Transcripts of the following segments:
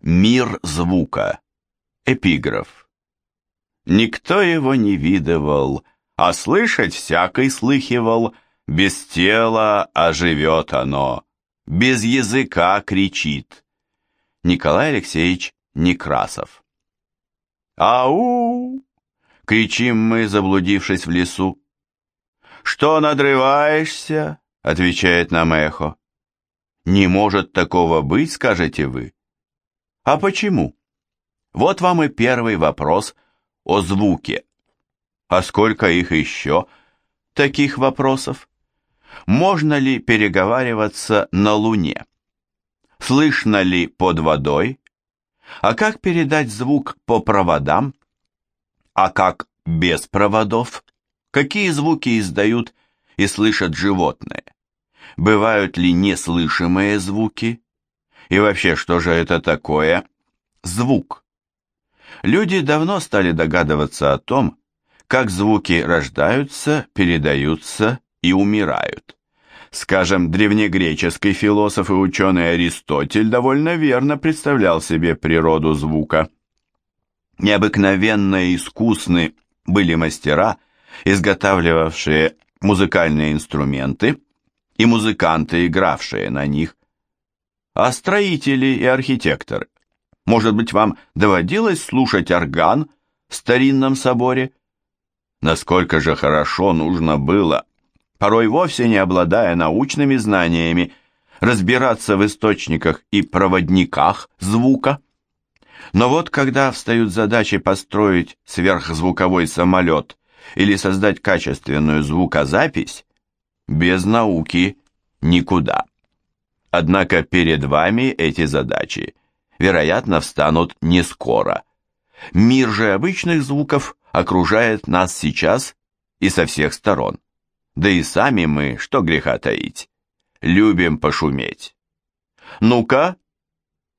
Мир звука. Эпиграф. Никто его не видывал, а слышать всякий слыхивал, без тела оживет оно, без языка кричит. Николай Алексеевич Некрасов. «Ау!» — кричим мы, заблудившись в лесу. «Что надрываешься?» — отвечает нам эхо. «Не может такого быть», — скажете вы. А почему? Вот вам и первый вопрос о звуке. А сколько их еще, таких вопросов? Можно ли переговариваться на Луне? Слышно ли под водой? А как передать звук по проводам? А как без проводов? Какие звуки издают и слышат животные? Бывают ли неслышимые звуки? И вообще, что же это такое? Звук. Люди давно стали догадываться о том, как звуки рождаются, передаются и умирают. Скажем, древнегреческий философ и ученый Аристотель довольно верно представлял себе природу звука. Необыкновенно искусны были мастера, изготавливавшие музыкальные инструменты, и музыканты, игравшие на них а строители и архитекторы. Может быть, вам доводилось слушать орган в старинном соборе? Насколько же хорошо нужно было, порой вовсе не обладая научными знаниями, разбираться в источниках и проводниках звука. Но вот когда встают задачи построить сверхзвуковой самолет или создать качественную звукозапись, без науки никуда. Однако перед вами эти задачи, вероятно, встанут не скоро. Мир же обычных звуков окружает нас сейчас и со всех сторон. Да и сами мы, что греха таить, любим пошуметь. Ну-ка,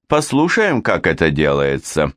послушаем, как это делается.